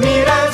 迷人